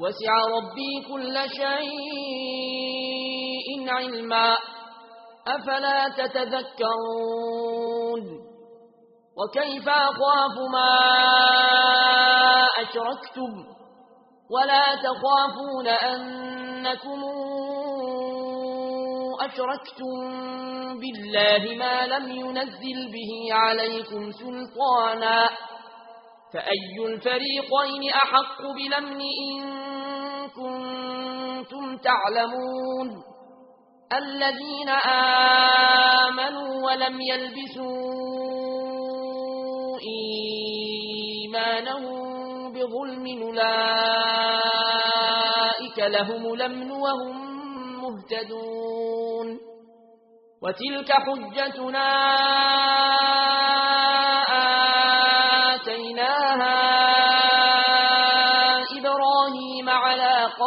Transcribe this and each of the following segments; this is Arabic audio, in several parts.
وسع ربي كل شيء علما. أفلا تتذكرون؟ وكيف أخاف ما أشركتم؟ ولا تخافون أنكم أشركتم بالله ما لم ينزل به عليكم سلطانا. فأي الفريقين أحق بلمن إن كنتم تعلمون الذين آمنوا ولم يلبسوا إيمانهم بظلم أولئك لهم لمن وهم مهتدون وتلك حجتنا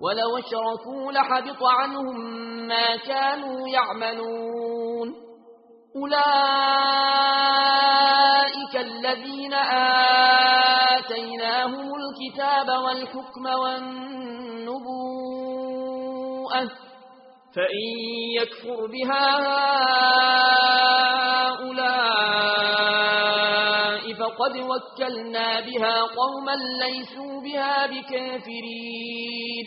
ولو شركوا لحبط عنهم ما كانوا يعملون. أولئك الذين آتيناهم الكتاب والحكم والنبوءة. فإن يكفر بها هؤلاء فقد وكلنا بها قوما ليسوا بها بكافرين.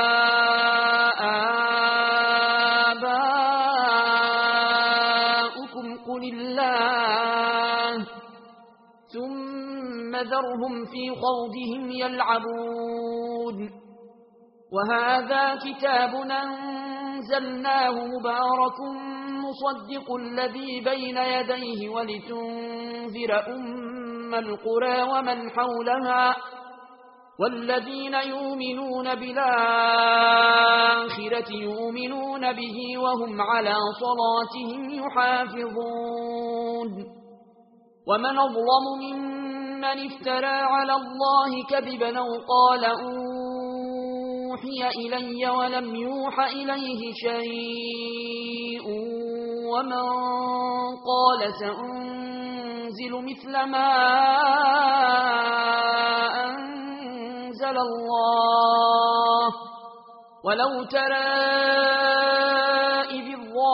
فذرهم في خوضهم يلعبون. وهذا كتاب ننزلناه مبارك مصدق الذي بين يديه ولتنذر أم القرى ومن حولها والذين يؤمنون بالآخرة يؤمنون به وهم على صلاتهم يحافظون. ومن أظلم من من افترى على الله كذبا وقال أوحي إلي ولم يوحى إليه شيء ومن قال سأنزل مثل ما أنزل الله ولو ترى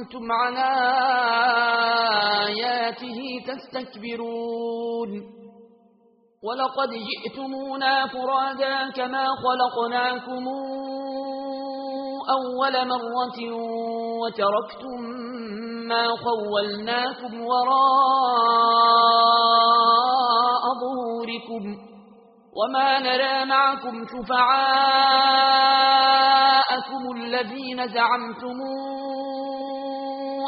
كنتم عن آياته تستكبرون ولقد جئتمونا فرادا كما خلقناكم أول مرة وتركتم ما خولناكم وراء ظهوركم وما نرى معكم شفعاءكم الذين زعمتمون